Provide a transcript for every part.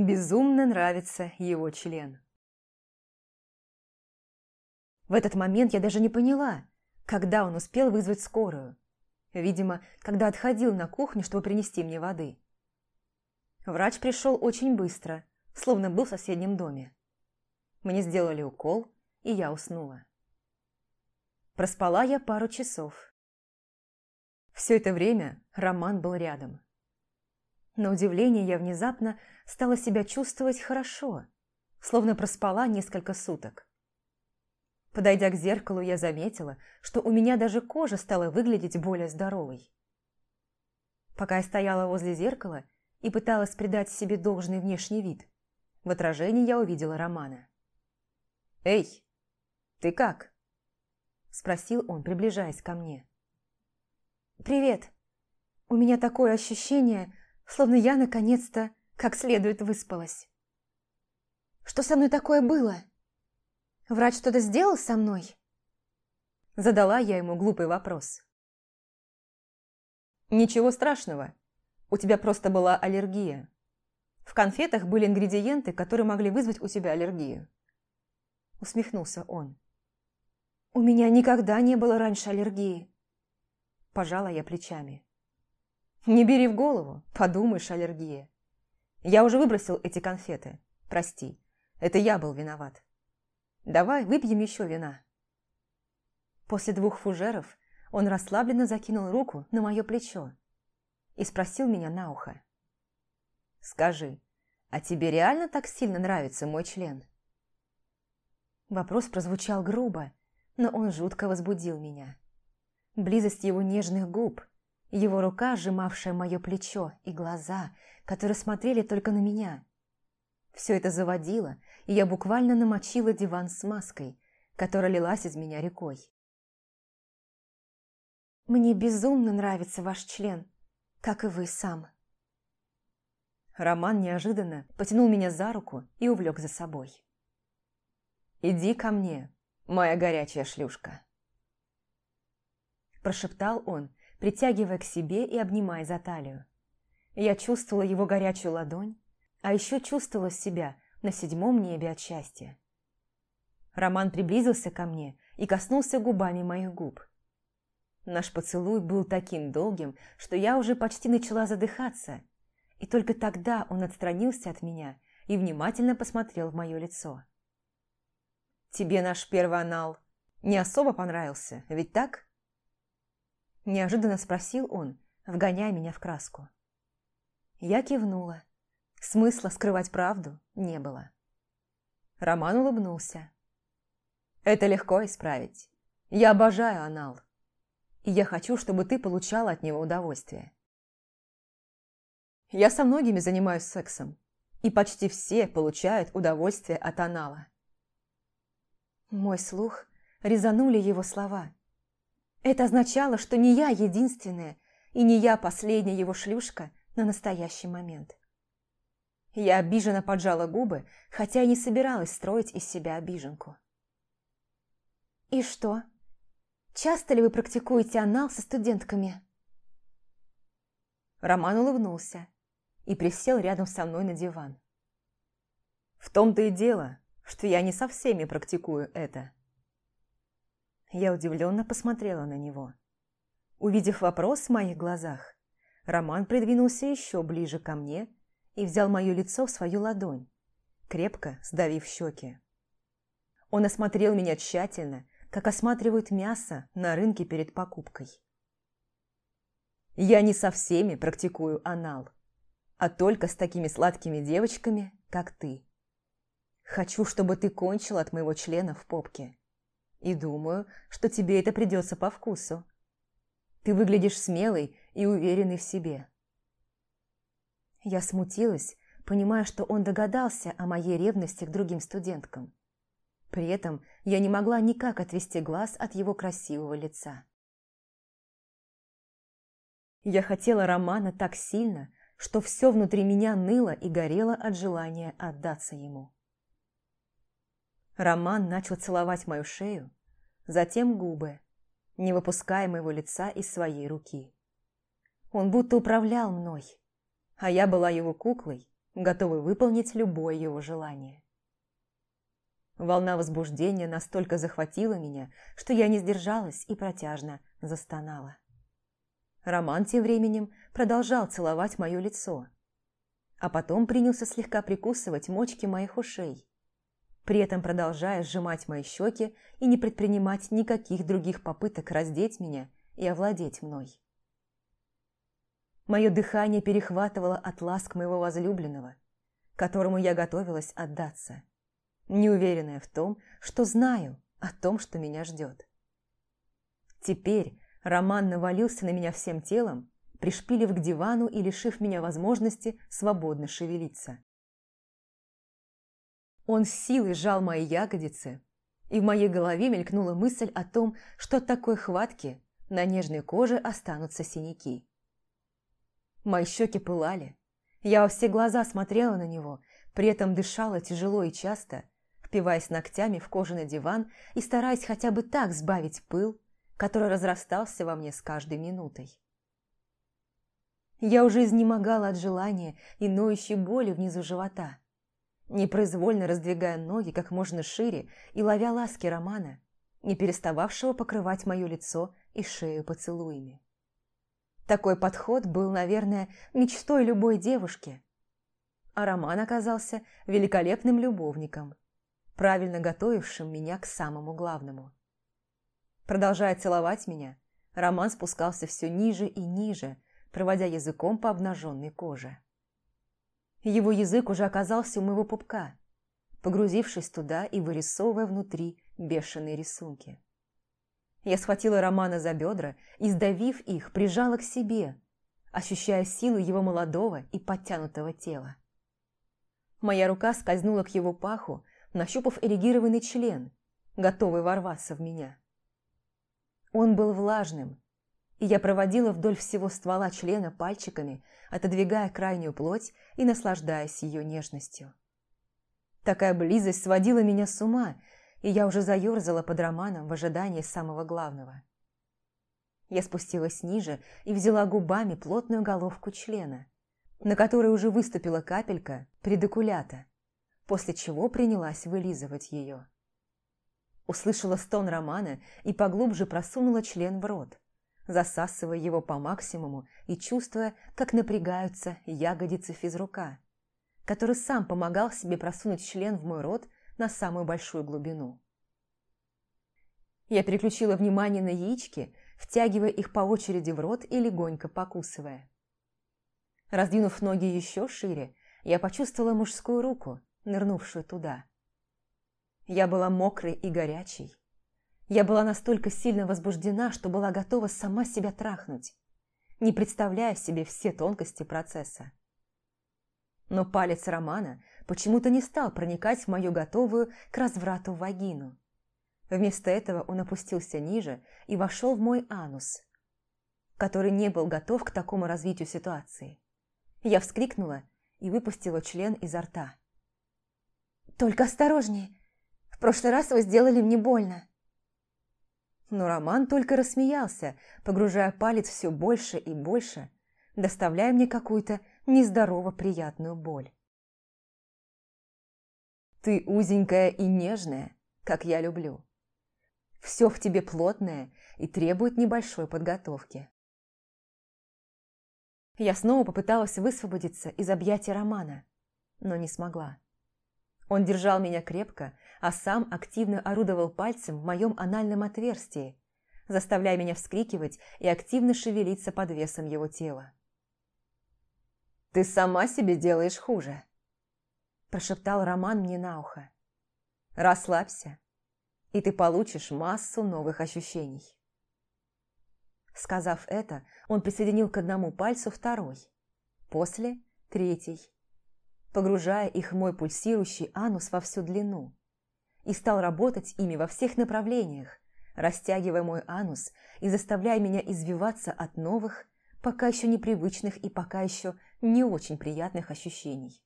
Безумно нравится его член. В этот момент я даже не поняла, когда он успел вызвать скорую. Видимо, когда отходил на кухню, чтобы принести мне воды. Врач пришел очень быстро, словно был в соседнем доме. Мне сделали укол, и я уснула. Проспала я пару часов. Все это время Роман был рядом. На удивление я внезапно стала себя чувствовать хорошо, словно проспала несколько суток. Подойдя к зеркалу, я заметила, что у меня даже кожа стала выглядеть более здоровой. Пока я стояла возле зеркала и пыталась придать себе должный внешний вид, в отражении я увидела Романа. «Эй, ты как?» – спросил он, приближаясь ко мне. «Привет. У меня такое ощущение, словно я наконец-то как следует выспалась. Что со мной такое было?» Врач что-то сделал со мной?» Задала я ему глупый вопрос. «Ничего страшного. У тебя просто была аллергия. В конфетах были ингредиенты, которые могли вызвать у тебя аллергию». Усмехнулся он. «У меня никогда не было раньше аллергии». Пожала я плечами. «Не бери в голову, подумаешь, аллергия. Я уже выбросил эти конфеты. Прости, это я был виноват». Давай выпьем еще вина». После двух фужеров он расслабленно закинул руку на мое плечо и спросил меня на ухо. «Скажи, а тебе реально так сильно нравится мой член?» Вопрос прозвучал грубо, но он жутко возбудил меня. Близость его нежных губ, его рука, сжимавшая мое плечо, и глаза, которые смотрели только на меня. Все это заводило, и я буквально намочила диван с маской, которая лилась из меня рекой. «Мне безумно нравится ваш член, как и вы сам». Роман неожиданно потянул меня за руку и увлек за собой. «Иди ко мне, моя горячая шлюшка!» Прошептал он, притягивая к себе и обнимая за талию. Я чувствовала его горячую ладонь, а еще чувствовала себя на седьмом небе от счастья. Роман приблизился ко мне и коснулся губами моих губ. Наш поцелуй был таким долгим, что я уже почти начала задыхаться, и только тогда он отстранился от меня и внимательно посмотрел в мое лицо. «Тебе наш первый анал не особо понравился, ведь так?» Неожиданно спросил он, вгоняя меня в краску. Я кивнула, Смысла скрывать правду не было. Роман улыбнулся. «Это легко исправить. Я обожаю анал. И я хочу, чтобы ты получала от него удовольствие. Я со многими занимаюсь сексом, и почти все получают удовольствие от анала». Мой слух резанули его слова. Это означало, что не я единственная и не я последняя его шлюшка на настоящий момент. Я обиженно поджала губы, хотя и не собиралась строить из себя обиженку. «И что? Часто ли вы практикуете анал со студентками?» Роман улыбнулся и присел рядом со мной на диван. «В том-то и дело, что я не со всеми практикую это». Я удивленно посмотрела на него. Увидев вопрос в моих глазах, Роман придвинулся еще ближе ко мне и взял мое лицо в свою ладонь, крепко сдавив щеки. Он осмотрел меня тщательно, как осматривают мясо на рынке перед покупкой. Я не со всеми практикую анал, а только с такими сладкими девочками, как ты. Хочу, чтобы ты кончил от моего члена в попке. И думаю, что тебе это придется по вкусу. Ты выглядишь смелой и уверенной в себе. Я смутилась, понимая, что он догадался о моей ревности к другим студенткам. При этом я не могла никак отвести глаз от его красивого лица. Я хотела Романа так сильно, что все внутри меня ныло и горело от желания отдаться ему. Роман начал целовать мою шею, затем губы, не выпуская моего лица из своей руки. Он будто управлял мной, а я была его куклой, готовый выполнить любое его желание. Волна возбуждения настолько захватила меня, что я не сдержалась и протяжно застонала. Роман тем временем продолжал целовать мое лицо, а потом принялся слегка прикусывать мочки моих ушей, при этом продолжая сжимать мои щеки и не предпринимать никаких других попыток раздеть меня и овладеть мной. Мое дыхание перехватывало от ласк моего возлюбленного, которому я готовилась отдаться, неуверенная в том, что знаю о том, что меня ждет. Теперь Роман навалился на меня всем телом, пришпилив к дивану и лишив меня возможности свободно шевелиться. Он с силой сжал мои ягодицы, и в моей голове мелькнула мысль о том, что от такой хватки на нежной коже останутся синяки. Мои щеки пылали. Я во все глаза смотрела на него, при этом дышала тяжело и часто, впиваясь ногтями в кожаный диван и стараясь хотя бы так сбавить пыл, который разрастался во мне с каждой минутой. Я уже изнемогала от желания и ноющей боли внизу живота непроизвольно раздвигая ноги как можно шире и ловя ласки Романа, не перестававшего покрывать мое лицо и шею поцелуями. Такой подход был, наверное, мечтой любой девушки. А Роман оказался великолепным любовником, правильно готовившим меня к самому главному. Продолжая целовать меня, Роман спускался все ниже и ниже, проводя языком по обнаженной коже. Его язык уже оказался у моего пупка, погрузившись туда и вырисовывая внутри бешеные рисунки. Я схватила Романа за бедра и, сдавив их, прижала к себе, ощущая силу его молодого и подтянутого тела. Моя рука скользнула к его паху, нащупав эрегированный член, готовый ворваться в меня. Он был влажным, и я проводила вдоль всего ствола члена пальчиками, отодвигая крайнюю плоть и наслаждаясь ее нежностью. Такая близость сводила меня с ума, и я уже заерзала под романом в ожидании самого главного. Я спустилась ниже и взяла губами плотную головку члена, на которой уже выступила капелька предокулята, после чего принялась вылизывать ее. Услышала стон Романа и поглубже просунула член в рот засасывая его по максимуму и чувствуя, как напрягаются ягодицы физрука, который сам помогал себе просунуть член в мой рот на самую большую глубину. Я переключила внимание на яички, втягивая их по очереди в рот и легонько покусывая. Раздвинув ноги еще шире, я почувствовала мужскую руку, нырнувшую туда. Я была мокрой и горячей, я была настолько сильно возбуждена, что была готова сама себя трахнуть, не представляя себе все тонкости процесса. Но палец Романа почему-то не стал проникать в мою готовую к разврату вагину. Вместо этого он опустился ниже и вошел в мой анус, который не был готов к такому развитию ситуации. Я вскрикнула и выпустила член изо рта. «Только осторожнее! В прошлый раз вы сделали мне больно!» Но Роман только рассмеялся, погружая палец все больше и больше, доставляя мне какую-то нездорово приятную боль. «Ты узенькая и нежная, как я люблю. Все в тебе плотное и требует небольшой подготовки». Я снова попыталась высвободиться из объятия Романа, но не смогла. Он держал меня крепко, а сам активно орудовал пальцем в моем анальном отверстии, заставляя меня вскрикивать и активно шевелиться под весом его тела. «Ты сама себе делаешь хуже», – прошептал Роман мне на ухо. «Расслабься, и ты получишь массу новых ощущений». Сказав это, он присоединил к одному пальцу второй, после – третий, погружая их в мой пульсирующий анус во всю длину, и стал работать ими во всех направлениях, растягивая мой анус и заставляя меня извиваться от новых, пока еще непривычных и пока еще не очень приятных ощущений.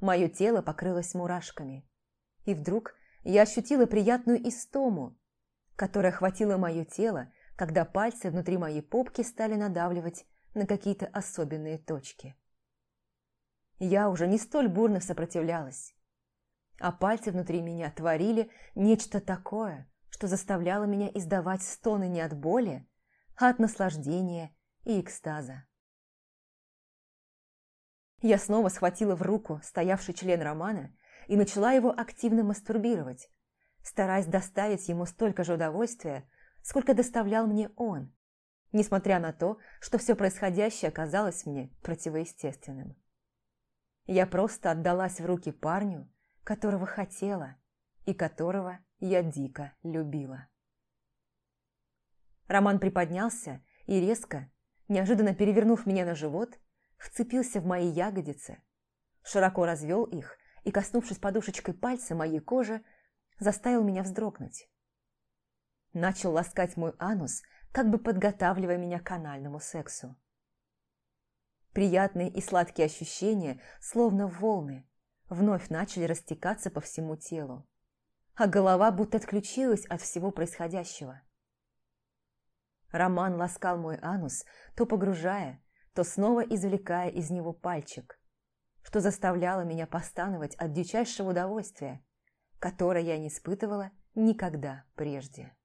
Мое тело покрылось мурашками, и вдруг я ощутила приятную истому, которая охватила мое тело, когда пальцы внутри моей попки стали надавливать на какие-то особенные точки. я уже не столь бурно сопротивлялась. А пальцы внутри меня творили нечто такое, что заставляло меня издавать стоны не от боли, а от наслаждения и экстаза. Я снова схватила в руку стоявший член Романа и начала его активно мастурбировать, стараясь доставить ему столько же удовольствия, сколько доставлял мне он, несмотря на то, что все происходящее оказалось мне противоестественным. Я просто отдалась в руки парню, которого хотела и которого я дико любила. Роман приподнялся и резко, неожиданно перевернув меня на живот, вцепился в мои ягодицы, широко развел их и, коснувшись подушечкой пальца моей кожи, заставил меня вздрогнуть. Начал ласкать мой анус, как бы подготавливая меня к анальному сексу. Приятные и сладкие ощущения, словно волны, вновь начали растекаться по всему телу, а голова будто отключилась от всего происходящего. Роман ласкал мой анус, то погружая, то снова извлекая из него пальчик, что заставляло меня постановать от дичайшего удовольствия, которое я не испытывала никогда прежде.